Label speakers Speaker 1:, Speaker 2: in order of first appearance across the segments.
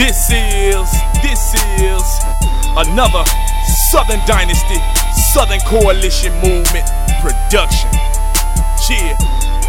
Speaker 1: This is, this is another Southern Dynasty, Southern Coalition Movement production. Yeah,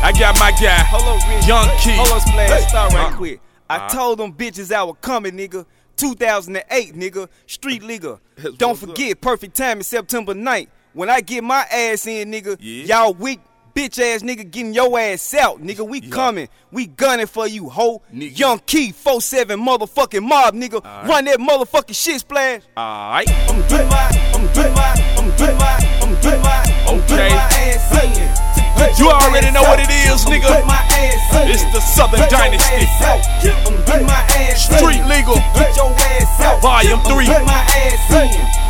Speaker 1: I got my guy,
Speaker 2: Rich.
Speaker 1: Young Key.
Speaker 2: Hold on, Splash.
Speaker 1: Hey.
Speaker 2: Stop right
Speaker 1: Uh,
Speaker 2: quick. I
Speaker 1: uh.
Speaker 2: told them bitches I was coming, nigga. 2008, nigga. Street
Speaker 1: Legal.
Speaker 2: Don't
Speaker 1: what's up.
Speaker 2: forget, perfect time is September 9th. When I get my ass in, nigga,
Speaker 1: Yeah.
Speaker 2: y'all weak bitch ass nigga getting your ass out, nigga. We yeah. coming, we gunning for you, ho.
Speaker 1: Nigga.
Speaker 2: Young Key, seven motherfucking mob, nigga.
Speaker 1: Right.
Speaker 2: Run that motherfucking shit splash.
Speaker 1: Alright.
Speaker 2: I'm good my, I'm good my, I'm good my, I'm good my, I'm good my ass in.
Speaker 1: You already know what it is, nigga. It's the Southern Dynasty. Street legal. Volume
Speaker 2: 3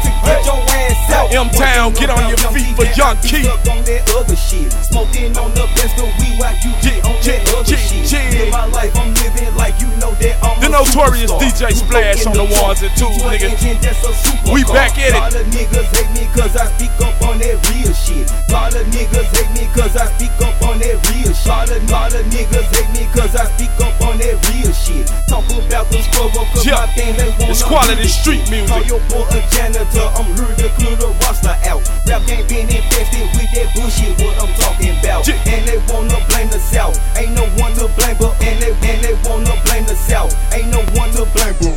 Speaker 2: out.
Speaker 1: M-Town, get on your feet for Young Key.
Speaker 2: On that other shit. Smoking on the best of weed while you get on that other shit. Live my life, I'm living like you know that I'm
Speaker 1: The notorious. DJ Splash on the ones and twos,
Speaker 2: Get you an
Speaker 1: nigga.
Speaker 2: engine that's a supercar.
Speaker 1: We back at it.
Speaker 2: Lot of niggas hate me cause I speak up on that real shit. Lot of niggas hate me cause I speak up on that real shit. Lot of, lot of niggas hate me cause
Speaker 1: Yeah.
Speaker 2: my thing they wanna
Speaker 1: It's quality street music.
Speaker 2: Your boy a janitor, I'm here to clear the roster out. Rap game been infested with that bullshit, what I'm talking about.
Speaker 1: Yeah.
Speaker 2: And they wanna blame the South. Ain't no one to blame, but and they and they wanna blame the South. Ain't no one to blame, bro.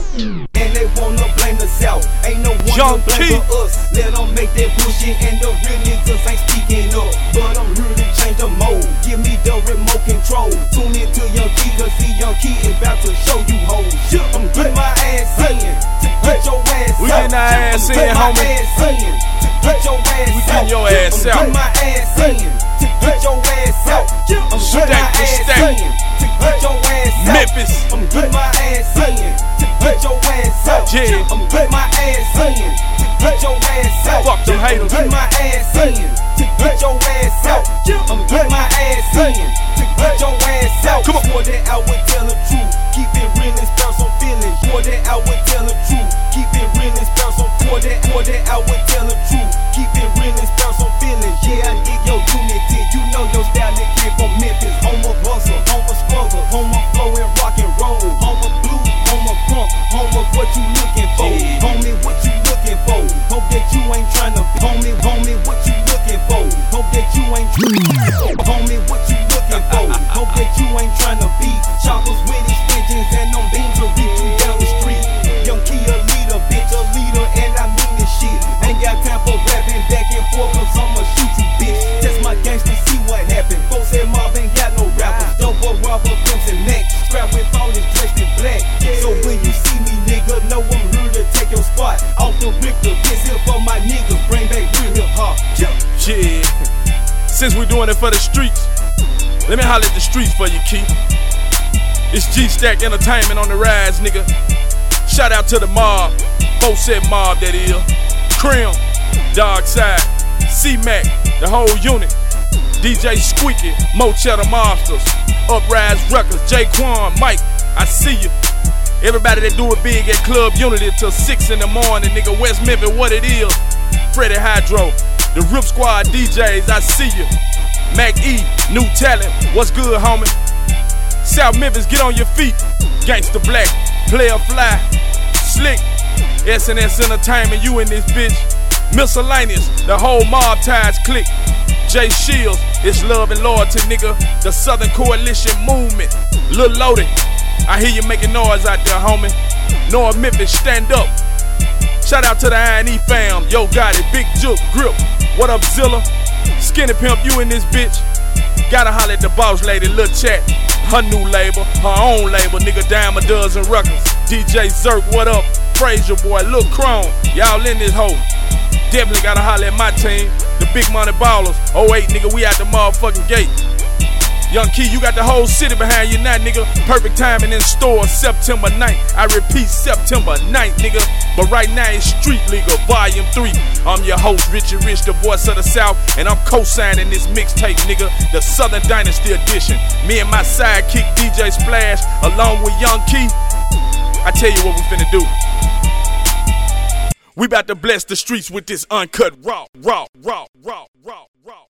Speaker 2: And they wanna blame the South. Ain't no one
Speaker 1: Young
Speaker 2: to blame
Speaker 1: Key.
Speaker 2: but us. Let them make that bullshit and the real niggas ain't speaking up. Give me the remote control. Tune Young Key, cause see Young Key is about to show you hoes. I'm getting my ass in. To get your ass
Speaker 1: We getting our ass in,
Speaker 2: my
Speaker 1: homie.
Speaker 2: ass in. Get your ass
Speaker 1: We getting your ass out.
Speaker 2: my ass in. To get your ass out. I'm getting my ass in. To get your ass out.
Speaker 1: Memphis.
Speaker 2: I'm getting my ass in. To get your ass out.
Speaker 1: Yeah.
Speaker 2: I'm getting my ass in. To get your ass out.
Speaker 1: Fuck them haters.
Speaker 2: I'm getting my ass in. To get your ass out. I'm getting my that I would tell the truth. Keep it real and spell some feelings. Swore that I would tell the truth. Keep it real and spell some swore that, swore that I would tell the truth. Keep it real and spell some feelings. Yeah, I dig your unity. You know your style that came from Memphis. Home of hustle, home of struggle,
Speaker 1: Since we doing it for the streets, let me holler at the streets for you, Key. It's G Stack Entertainment on the rise, nigga. Shout out to the mob, Bo said mob that is. Crim, Dog Side, C Mac, the whole unit. DJ Squeaky, Mo Cheddar Monsters, Uprise Records, Jaquan, Mike, I see you. Everybody that do it big at Club Unity till 6 in the morning, nigga. West Memphis, what it is. Freddie Hydro, the Rip Squad DJs, I see you. Mac E, new talent, what's good, homie? South Memphis, get on your feet. Gangsta Blac, Player Fly, Slick, SNS Entertainment, you in this bitch. Miscellaneous, the whole mob ties click. Jay Shields, it's love and loyalty, nigga. The Southern Coalition movement. Lil Loaded, I hear you making noise out there, homie. North Memphis, stand up. Shout out to the I&E fam. Yo, got it. Big Juke, Grip. What up, Zilla? Skinny Pimp, you in this bitch. Gotta holler at the boss lady, La Chat. Her new label, her own label, nigga, dime a dozen records. DJ Zerk, what up? Frayser Boy, Lil Chrome. Y'all in this hoe. Definitely gotta holler at my team, the Big Money Ballers. 08, nigga, we out the motherfucking gate. Young Key, you got the whole city behind you now, nigga. Perfect timing in store, September 9th. I repeat, September 9th, nigga. But right now it's Street Legal, Volume 3. I'm your host, Richard Rich, the voice of the South, and I'm co-signing this mixtape, nigga. The Southern Dynasty Edition. Me and my sidekick, DJ Splash, along with Young Key. I tell you what we finna do. We about to bless the streets with this uncut raw, raw, raw, raw, raw, raw.